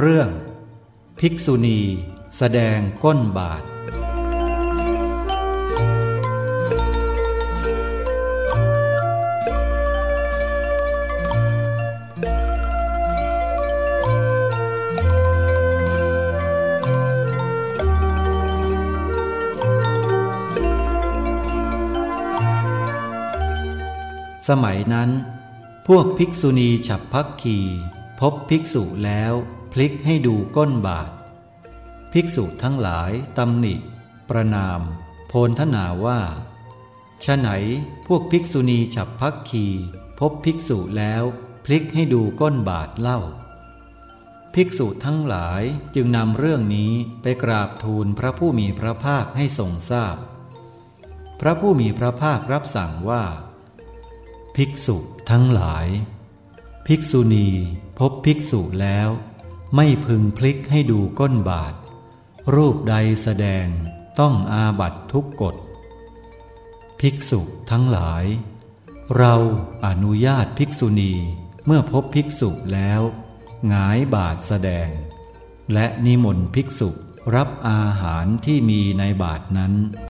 เรื่อง ภิกษุณี แสดงก้นบาท สมัยนั้น พวกภิกษุณีฉับพักขี พบภิกษุแล้วพลิกให้ดูก้นบาท ภิกษุทั้งหลายตำหนิ ประนาม โพนทนาว่าฉะไหนพวกภิกษุณีฉับพักขีพบภิกษุแล้วพลิกให้ดูก้นบาทเล่า ภิกษุทั้งหลายจึงนำเรื่องนี้ไปกราบทูลพระผู้มีพระภาคให้ทรงทราบพพระผู้มีพระภาครับสั่งว่า ภิกษุทั้งหลาย ภิกษุณี พบภิกษุแล้ว ไม่พึงพลิกให้ดูก้นบาท รูปใดแสดงต้องอาบัตทุกกฎ ภิกษุทั้งหลาย เราอนุญาตภิกษุณีเมื่อพบภิกษุแล้วหงายบาทแสดง และนิมนต์ภิกษุรับอาหารที่มีในบาทนั้น